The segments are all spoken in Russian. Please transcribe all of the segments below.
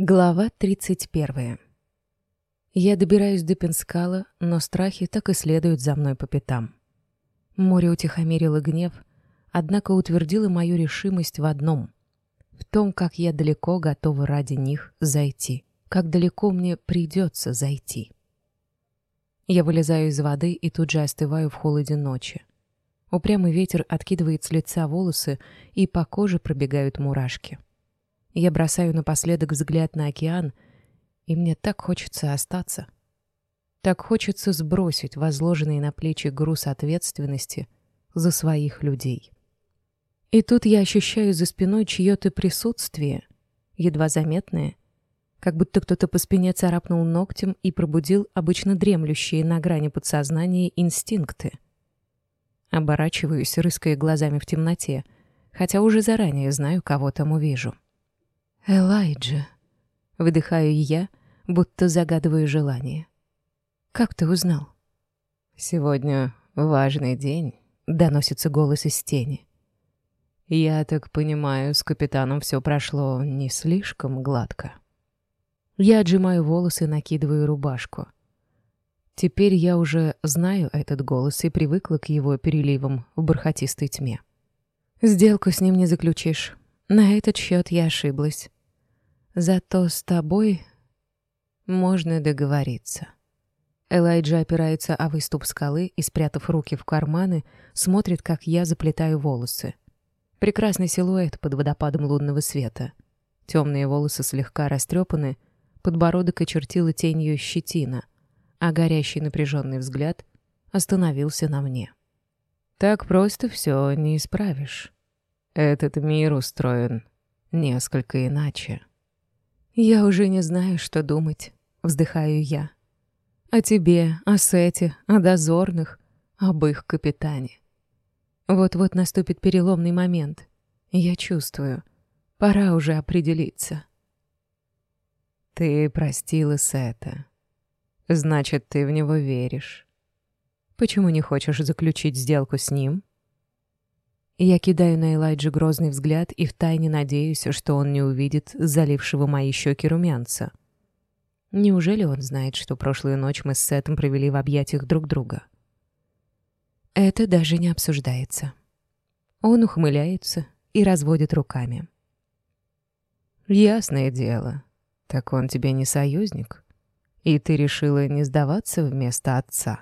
Глава 31. Я добираюсь до Пенскала, но страхи так и следуют за мной по пятам. Море утихомирило гнев, однако утвердило мою решимость в одном — в том, как я далеко готова ради них зайти, как далеко мне придется зайти. Я вылезаю из воды и тут же остываю в холоде ночи. Упрямый ветер откидывает с лица волосы, и по коже пробегают мурашки — я бросаю напоследок взгляд на океан, и мне так хочется остаться. Так хочется сбросить возложенный на плечи груз ответственности за своих людей. И тут я ощущаю за спиной чье-то присутствие, едва заметное, как будто кто-то по спине царапнул ногтем и пробудил обычно дремлющие на грани подсознания инстинкты. Оборачиваюсь, рыская глазами в темноте, хотя уже заранее знаю, кого там увижу. Элайджа, выдыхаю я, будто загадываю желание. Как ты узнал? Сегодня важный день, доносится голос из тени. Я так понимаю, с капитаном все прошло не слишком гладко. Я отжимаю волосы и накидываю рубашку. Теперь я уже знаю этот голос и привыкла к его переливам в бархатистой тьме. Сделку с ним не заключишь. На этот счет я ошиблась. Зато с тобой можно договориться». Элайджа опирается о выступ скалы и, спрятав руки в карманы, смотрит, как я заплетаю волосы. Прекрасный силуэт под водопадом лунного света. Темные волосы слегка растрепаны, подбородок очертила тенью щетина, а горящий напряженный взгляд остановился на мне. «Так просто все не исправишь. Этот мир устроен несколько иначе». «Я уже не знаю, что думать», — вздыхаю я. «О тебе, о Сете, о дозорных, об их капитане». Вот-вот наступит переломный момент. Я чувствую. Пора уже определиться. Ты простила Сета. Значит, ты в него веришь. Почему не хочешь заключить сделку с ним? Я кидаю на Элайджа грозный взгляд и втайне надеюсь, что он не увидит залившего мои щеки румянца. Неужели он знает, что прошлую ночь мы с Сетом провели в объятиях друг друга? Это даже не обсуждается. Он ухмыляется и разводит руками. «Ясное дело. Так он тебе не союзник? И ты решила не сдаваться вместо отца?»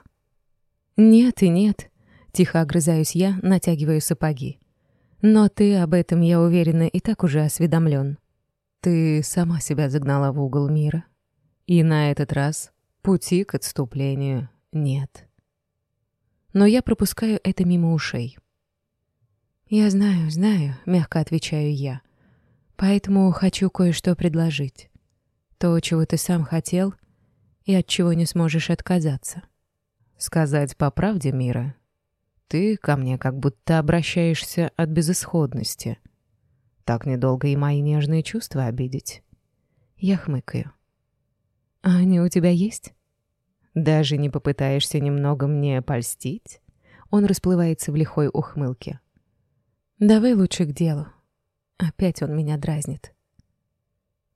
«Нет и нет. Тихо огрызаюсь я, натягиваю сапоги. Но ты об этом, я уверена, и так уже осведомлен. Ты сама себя загнала в угол мира. И на этот раз пути к отступлению нет. Но я пропускаю это мимо ушей. «Я знаю, знаю», — мягко отвечаю я. «Поэтому хочу кое-что предложить. То, чего ты сам хотел и от чего не сможешь отказаться». «Сказать по правде, Мира, Ты ко мне как будто обращаешься от безысходности. Так недолго и мои нежные чувства обидеть. Я хмыкаю. А они у тебя есть? Даже не попытаешься немного мне польстить? Он расплывается в лихой ухмылке. Давай лучше к делу. Опять он меня дразнит.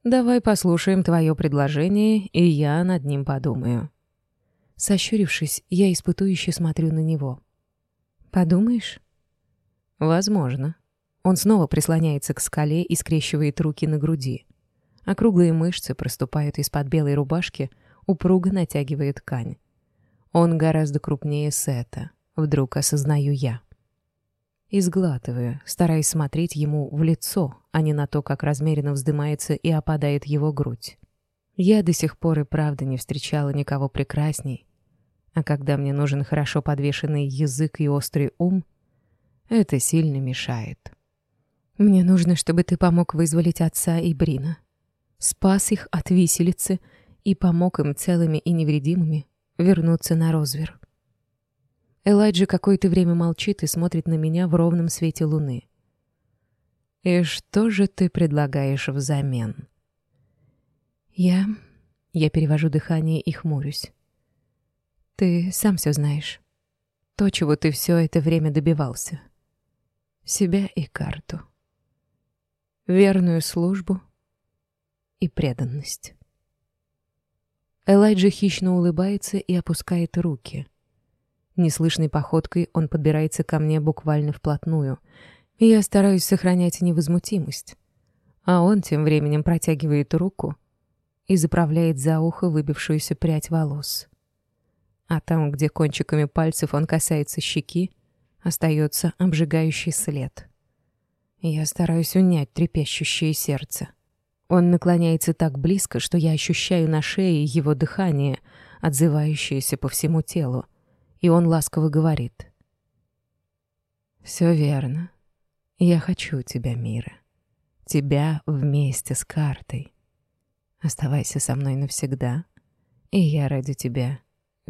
Давай послушаем твое предложение, и я над ним подумаю. Сощурившись, я испытующе смотрю на него — Подумаешь? Возможно. Он снова прислоняется к скале и скрещивает руки на груди. Округлые мышцы проступают из-под белой рубашки, упруго натягивая ткань. Он гораздо крупнее Сета, вдруг осознаю я. Изглатываю, стараясь смотреть ему в лицо, а не на то, как размеренно вздымается и опадает его грудь. Я до сих пор и правда не встречала никого прекрасней, а когда мне нужен хорошо подвешенный язык и острый ум, это сильно мешает. Мне нужно, чтобы ты помог вызволить отца и Брина. Спас их от виселицы и помог им целыми и невредимыми вернуться на Розвер. Элайджа какое-то время молчит и смотрит на меня в ровном свете луны. «И что же ты предлагаешь взамен?» «Я...» Я перевожу дыхание и хмурюсь. Ты сам все знаешь. То, чего ты все это время добивался. Себя и карту. Верную службу и преданность. Элайджа хищно улыбается и опускает руки. Неслышной походкой он подбирается ко мне буквально вплотную, и я стараюсь сохранять невозмутимость. А он тем временем протягивает руку и заправляет за ухо выбившуюся прядь волос. А там, где кончиками пальцев он касается щеки, остается обжигающий след.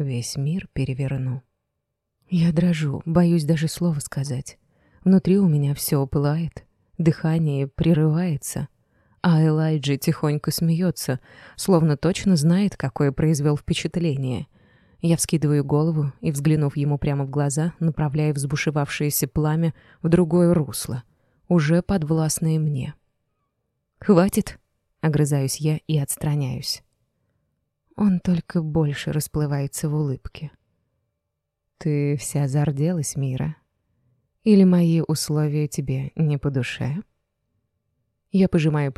Я стараюсь унять трепещущее сердце. Он наклоняется так близко, что я ощущаю на шее его дыхание, отзывающееся по всему телу, и он ласково говорит. «Все верно. Я хочу тебя, Мира. Тебя вместе с картой. Оставайся со мной навсегда, и я ради тебя весь мир переверну». Я дрожу, боюсь даже слова сказать. Внутри у меня все пылает, дыхание прерывается, а Элайджи тихонько смеется, словно точно знает, какое произвел впечатление. Я вскидываю голову и, взглянув ему прямо в глаза, направляю взбушевавшееся пламя в другое русло, уже подвластное мне. «Хватит!» — огрызаюсь я и отстраняюсь. Он только больше расплывается в улыбке. Ты вся зарделась, Мира. Или мои условия тебе не по душе? Я пожимаю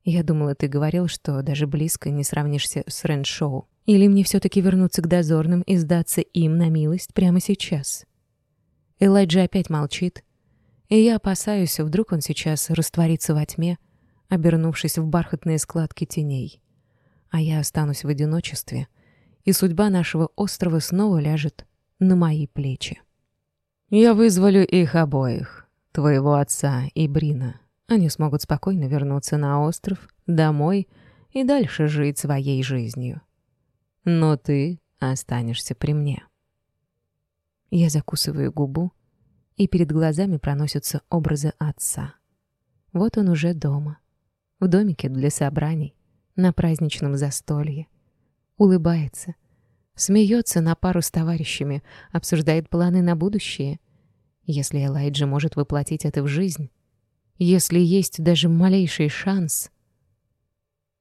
плечами и делаю безучастный вид, хотя сердце бешено стучит в ушах. Сделку предлагаю я. И на моих условиях. А ты предлагаешь ровно то, чего я хочу избежать. Отдать свою жизнь в обмен на жизнь близких. Я думала, ты говорил, что даже близко не сравнишься с Рэншоу. Или мне все-таки вернуться к дозорным и сдаться им на милость прямо сейчас? Элайджа опять молчит, и я опасаюсь, вдруг он сейчас растворится во тьме, обернувшись в бархатные складки теней. А я останусь в одиночестве, и судьба нашего острова снова ляжет на мои плечи. Я вызволю их обоих, твоего отца и Брина. Они смогут спокойно вернуться на остров, домой и дальше жить своей жизнью но ты останешься при мне. Я закусываю губу, и перед глазами проносятся образы отца. Вот он уже дома, в домике для собраний, на праздничном застолье. Улыбается, смеется на пару с товарищами, обсуждает планы на будущее. Если Элайджа может воплотить это в жизнь, если есть даже малейший шанс...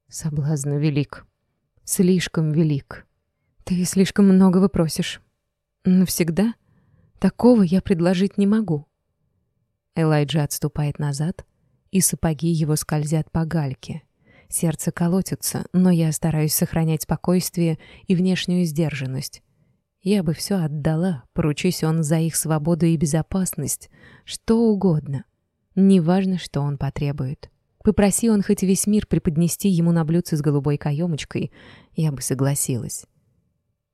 Соблазн велик слишком велик. Ты слишком многого просишь. Навсегда? Такого я предложить не могу. Элайджа отступает назад, и сапоги его скользят по гальке. Сердце колотится, но я стараюсь сохранять спокойствие и внешнюю сдержанность. Я бы все отдала, поручись он за их свободу и безопасность, что угодно. Неважно, что он потребует. Попроси он хоть весь мир преподнести ему на блюдце с голубой каемочкой, я бы согласилась.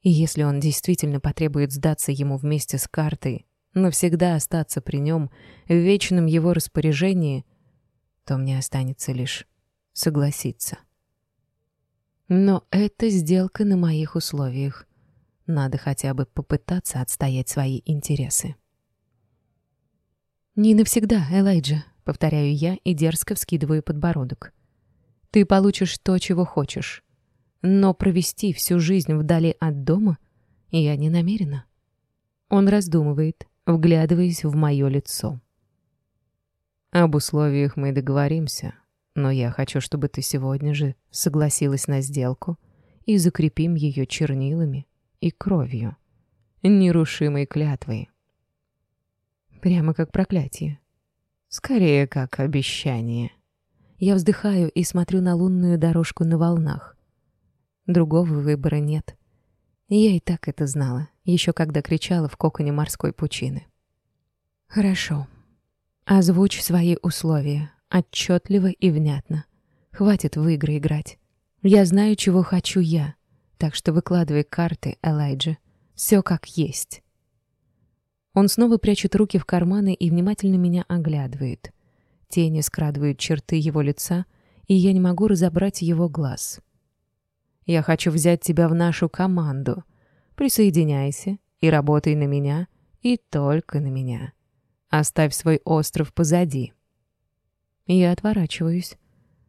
И если он действительно потребует сдаться ему вместе с картой, навсегда остаться при нем в вечном его распоряжении, то мне останется лишь согласиться. Но это сделка на моих условиях. Надо хотя бы попытаться отстоять свои интересы. «Не навсегда, Элайджа», Повторяю я и дерзко вскидываю подбородок. Ты получишь то, чего хочешь. Но провести всю жизнь вдали от дома я не намерена. Он раздумывает, вглядываясь в мое лицо. Об условиях мы договоримся, но я хочу, чтобы ты сегодня же согласилась на сделку и закрепим ее чернилами и кровью, нерушимой клятвой. Прямо как проклятие. Скорее, как обещание. Я вздыхаю и смотрю на лунную дорожку на волнах. Другого выбора нет. Я и так это знала, еще когда кричала в коконе морской пучины. Хорошо. Озвучь свои условия, отчетливо и внятно. Хватит в игры играть. Я знаю, чего хочу я, так что выкладывай карты, Элайджа. Все как есть. Он снова прячет руки в карманы и внимательно меня оглядывает. Тени скрадывают черты его лица, и я не могу разобрать его глаз. «Я хочу взять тебя в нашу команду. Присоединяйся и работай на меня, и только на меня. Оставь свой остров позади». Я отворачиваюсь.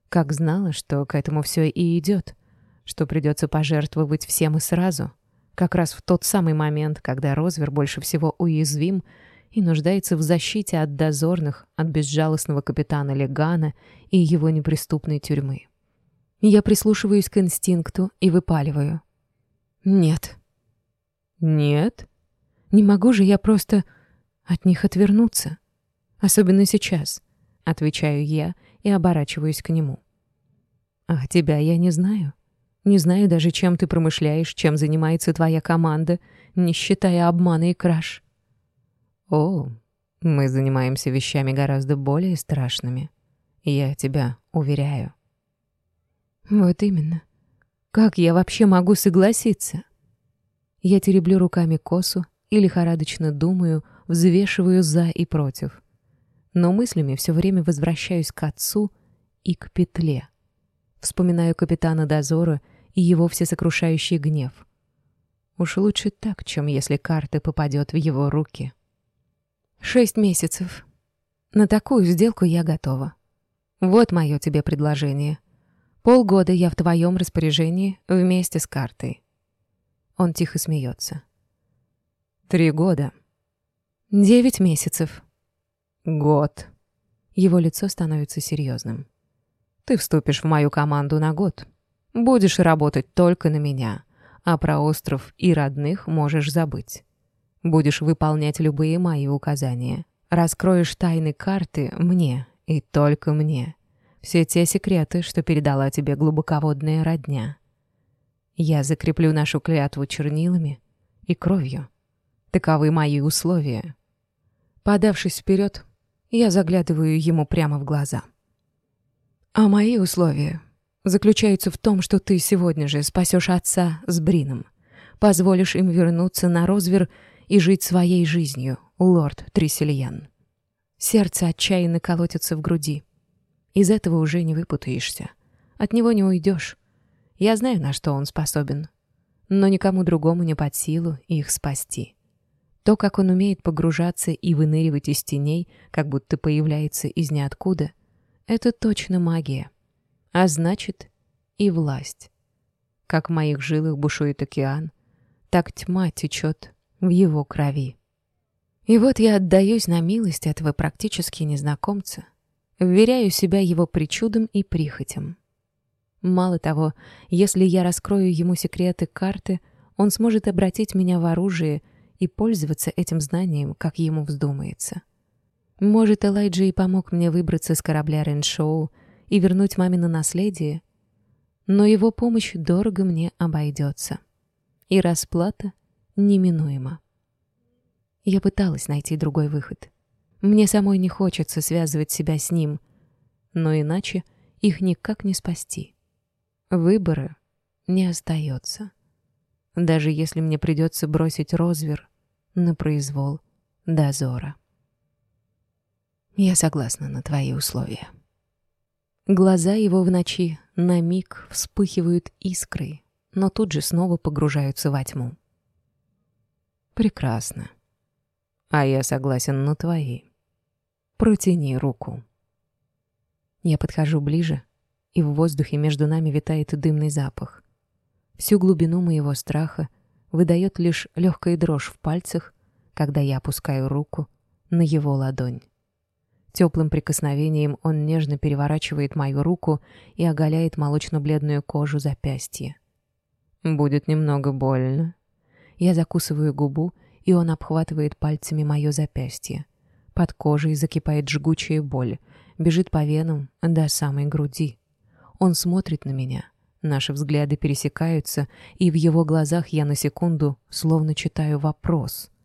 Как знала, что к этому все и идет, что придется пожертвовать всем и сразу, как раз в тот самый момент, когда Розвер больше всего уязвим и нуждается в защите от дозорных, от безжалостного капитана Легана и его неприступной тюрьмы. Я прислушиваюсь к инстинкту и выпаливаю. «Нет». «Нет?» «Не могу же я просто от них отвернуться. Особенно сейчас», — отвечаю я и оборачиваюсь к нему. «А тебя я не знаю», не знаю даже, чем ты промышляешь, чем занимается твоя команда, не считая обмана и краж. О, мы занимаемся вещами гораздо более страшными. Я тебя уверяю. Вот именно. Как я вообще могу согласиться? Я тереблю руками косу и лихорадочно думаю, взвешиваю «за» и «против». Но мыслями все время возвращаюсь к отцу и к петле. Вспоминаю капитана дозора — и его всесокрушающий гнев. Уж лучше так, чем если карта попадет в его руки. Шесть месяцев. На такую сделку я готова. Вот мое тебе предложение. Полгода я в твоем распоряжении вместе с картой. Он тихо смеется. Три года. Девять месяцев. Год. Его лицо становится серьезным. Ты вступишь в мою команду на год. Будешь работать только на меня, а про остров и родных можешь забыть. Будешь выполнять любые мои указания. Раскроешь тайны карты мне и только мне. Все те секреты, что передала тебе глубоководная родня. Я закреплю нашу клятву чернилами и кровью. Таковы мои условия. Подавшись вперед, я заглядываю ему прямо в глаза. А мои условия заключается в том, что ты сегодня же спасешь отца с Брином. Позволишь им вернуться на Розвер и жить своей жизнью, лорд Тресельян. Сердце отчаянно колотится в груди. Из этого уже не выпутаешься. От него не уйдешь. Я знаю, на что он способен. Но никому другому не под силу их спасти. То, как он умеет погружаться и выныривать из теней, как будто появляется из ниоткуда, это точно магия а значит и власть. Как в моих жилах бушует океан, так тьма течет в его крови. И вот я отдаюсь на милость этого практически незнакомца, вверяю себя его причудам и прихотям. Мало того, если я раскрою ему секреты карты, он сможет обратить меня в оружие и пользоваться этим знанием, как ему вздумается. Может, Элайджи и помог мне выбраться с корабля Реншоу, и вернуть мамино наследие, но его помощь дорого мне обойдется. И расплата неминуема. Я пыталась найти другой выход. Мне самой не хочется связывать себя с ним, но иначе их никак не спасти. Выбора не остается. Даже если мне придется бросить Розвер на произвол дозора. Я согласна на твои условия. Глаза его в ночи на миг вспыхивают искрой, но тут же снова погружаются во тьму. Прекрасно. А я согласен на твои. Протяни руку. Я подхожу ближе, и в воздухе между нами витает дымный запах. Всю глубину моего страха выдает лишь легкая дрожь в пальцах, когда я опускаю руку на его ладонь. Теплым прикосновением он нежно переворачивает мою руку и оголяет молочно-бледную кожу запястья. «Будет немного больно». Я закусываю губу, и он обхватывает пальцами мое запястье. Под кожей закипает жгучая боль, бежит по венам до самой груди. Он смотрит на меня. Наши взгляды пересекаются, и в его глазах я на секунду словно читаю вопрос —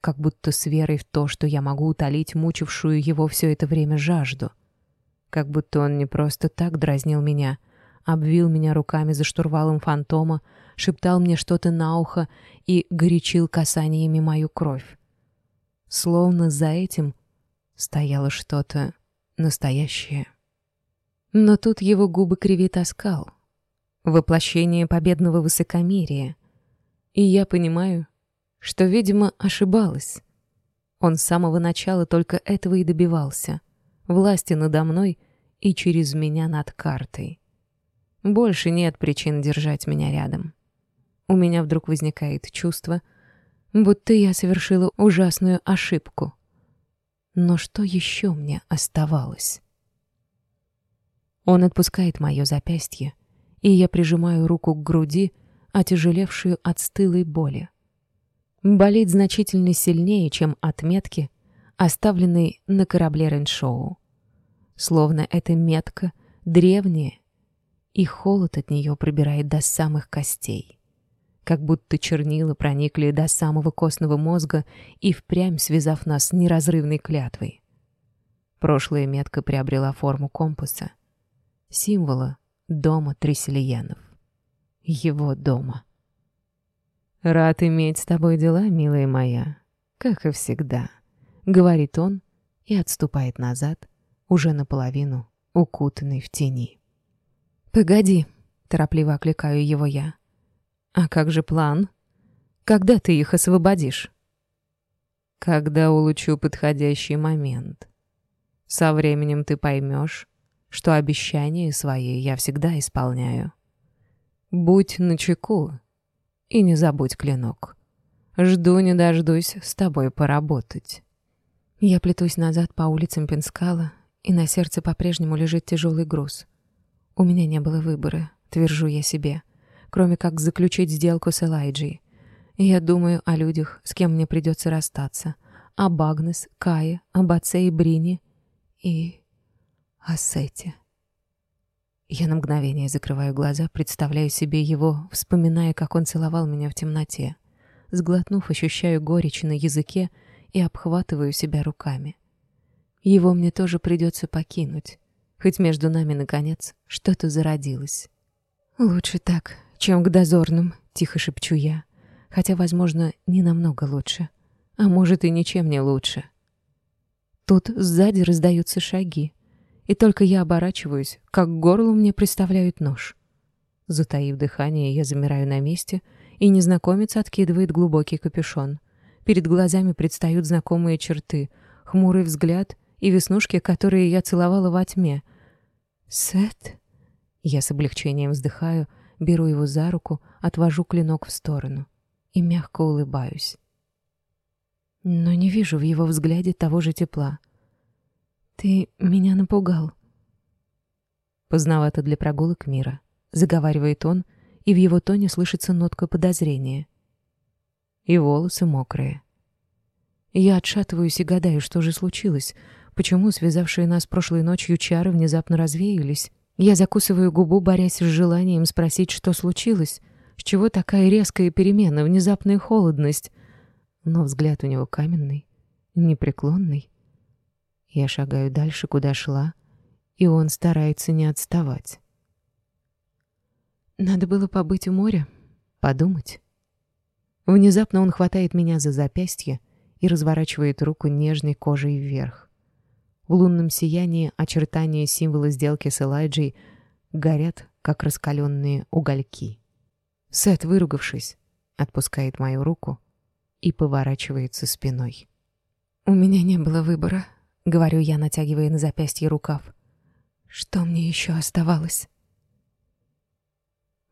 как будто с верой в то, что я могу утолить мучившую его все это время жажду. Как будто он не просто так дразнил меня, обвил меня руками за штурвалом фантома, шептал мне что-то на ухо и горячил касаниями мою кровь. Словно за этим стояло что-то настоящее. Но тут его губы кривит оскал. Воплощение победного высокомерия. И я понимаю, что, видимо, ошибалась. Он с самого начала только этого и добивался. Власти надо мной и через меня над картой. Больше нет причин держать меня рядом. У меня вдруг возникает чувство, будто я совершила ужасную ошибку. Но что еще мне оставалось? Он отпускает мое запястье, и я прижимаю руку к груди, отяжелевшую от стылой боли. Болит значительно сильнее, чем отметки, оставленные на корабле Реншоу. Словно эта метка древняя, и холод от нее пробирает до самых костей. Как будто чернила проникли до самого костного мозга и впрямь связав нас неразрывной клятвой. Прошлая метка приобрела форму компаса, символа дома Тресельянов. Его дома. «Рад иметь с тобой дела, милая моя, как и всегда», — говорит он и отступает назад, уже наполовину укутанный в тени. «Погоди», — торопливо окликаю его я. «А как же план? Когда ты их освободишь?» «Когда улучшу подходящий момент. Со временем ты поймешь, что обещания свои я всегда исполняю. Будь начеку, и не забудь клинок. Жду не дождусь с тобой поработать. Я плетусь назад по улицам Пенскала, и на сердце по-прежнему лежит тяжелый груз. У меня не было выбора, твержу я себе, кроме как заключить сделку с Элайджей. Я думаю о людях, с кем мне придется расстаться, об Агнес, Кае, об отце и Брине и о Сете. Я на мгновение закрываю глаза, представляю себе его, вспоминая, как он целовал меня в темноте. Сглотнув, ощущаю горечь на языке и обхватываю себя руками. Его мне тоже придется покинуть, хоть между нами, наконец, что-то зародилось. «Лучше так, чем к дозорным», — тихо шепчу я, хотя, возможно, не намного лучше, а может и ничем не лучше. Тут сзади раздаются шаги, и только я оборачиваюсь, как к горлу мне приставляют нож. Затаив дыхание, я замираю на месте, и незнакомец откидывает глубокий капюшон. Перед глазами предстают знакомые черты, хмурый взгляд и веснушки, которые я целовала во тьме. «Сет?» Я с облегчением вздыхаю, беру его за руку, отвожу клинок в сторону и мягко улыбаюсь. Но не вижу в его взгляде того же тепла —«Ты меня напугал». «Поздновато для прогулок мира», — заговаривает он, и в его тоне слышится нотка подозрения. И волосы мокрые. Я отшатываюсь и гадаю, что же случилось, почему связавшие нас прошлой ночью чары внезапно развеялись. Я закусываю губу, борясь с желанием спросить, что случилось, с чего такая резкая перемена, внезапная холодность. Но взгляд у него каменный, непреклонный. Я шагаю дальше, куда шла, и он старается не отставать. Надо было побыть у моря, подумать. Внезапно он хватает меня за запястье и разворачивает руку нежной кожей вверх. В лунном сиянии очертания символа сделки с Элайджей горят, как раскаленные угольки. Сет, выругавшись, отпускает мою руку и поворачивается спиной. У меня не было выбора. — говорю я, натягивая на запястье рукав. «Что мне еще оставалось?»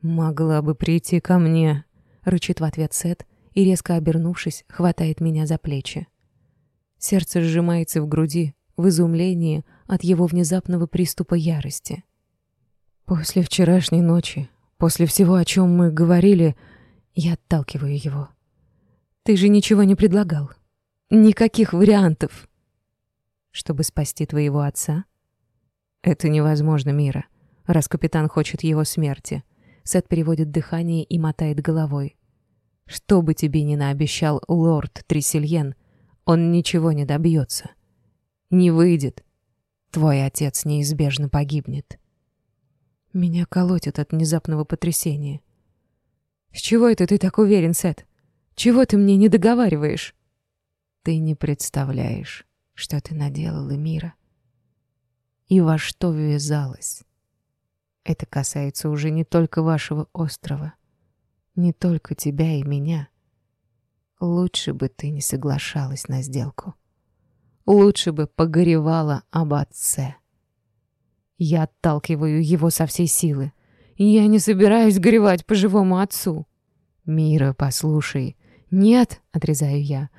«Могла бы прийти ко мне», — рычит в ответ Сет и, резко обернувшись, хватает меня за плечи. Сердце сжимается в груди в изумлении от его внезапного приступа ярости. После вчерашней ночи, после всего, о чем мы говорили, я отталкиваю его. «Ты же ничего не предлагал. Никаких вариантов» чтобы спасти твоего отца? Это невозможно, Мира, раз капитан хочет его смерти. Сет переводит дыхание и мотает головой. Что бы тебе ни наобещал лорд Трисельен, он ничего не добьется. Не выйдет. Твой отец неизбежно погибнет. Меня колотит от внезапного потрясения. С чего это ты так уверен, Сет? Чего ты мне не договариваешь? Ты не представляешь что ты наделала, Мира. И во что ввязалась. Это касается уже не только вашего острова, не только тебя и меня. Лучше бы ты не соглашалась на сделку. Лучше бы погоревала об отце. Я отталкиваю его со всей силы. Я не собираюсь горевать по живому отцу. Мира, послушай. Нет, отрезаю я.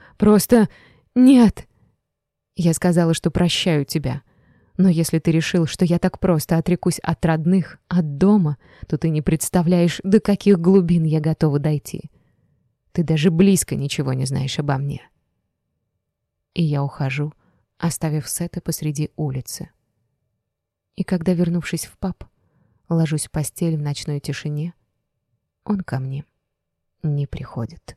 Просто нет. Я сказала, что прощаю тебя. Но если ты решил, что я так просто отрекусь от родных, от дома, то ты не представляешь, до каких глубин я готова дойти. Ты даже близко ничего не знаешь обо мне. И я ухожу, оставив Сета посреди улицы. И когда, вернувшись в паб, ложусь в постель в ночной тишине, он ко мне не приходит.